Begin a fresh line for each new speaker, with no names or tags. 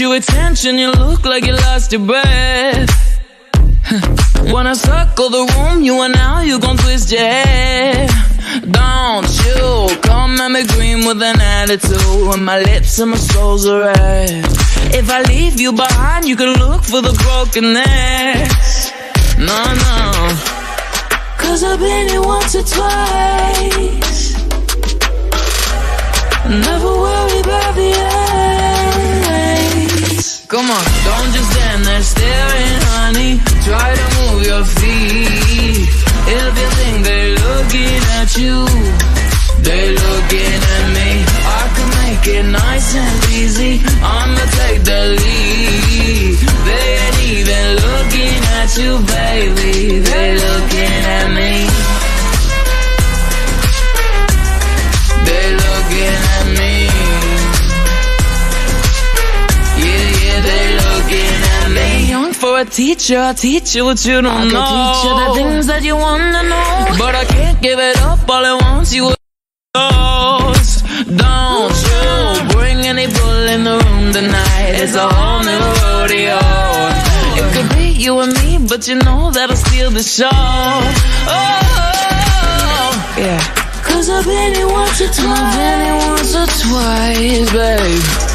you attention, you look like you lost your breath. I circle the room, you and now you gon' twist your head. Don't you come at me green with an attitude When my lips and my soul's are red. If I leave you behind, you can look for the brokenness. No, no. Cause I've been here once or twice Come on, don't just stand there staring, honey. Try to move your feet. If you think they're looking at you They're looking at me. I can make it nice and easy I'ma take the lead. They ain't even looking at you, baby. They're a teacher, teach you what you don't
I
know.
I'll teach you the things that you wanna know.
But I can't give it up all at once. You lost, don't you bring any bull in the room tonight. It's a whole new rodeo. It could be you and me, but you know that'll steal the show. Oh, yeah. Cause I've been here once or twice. I've been here once or twice, babe.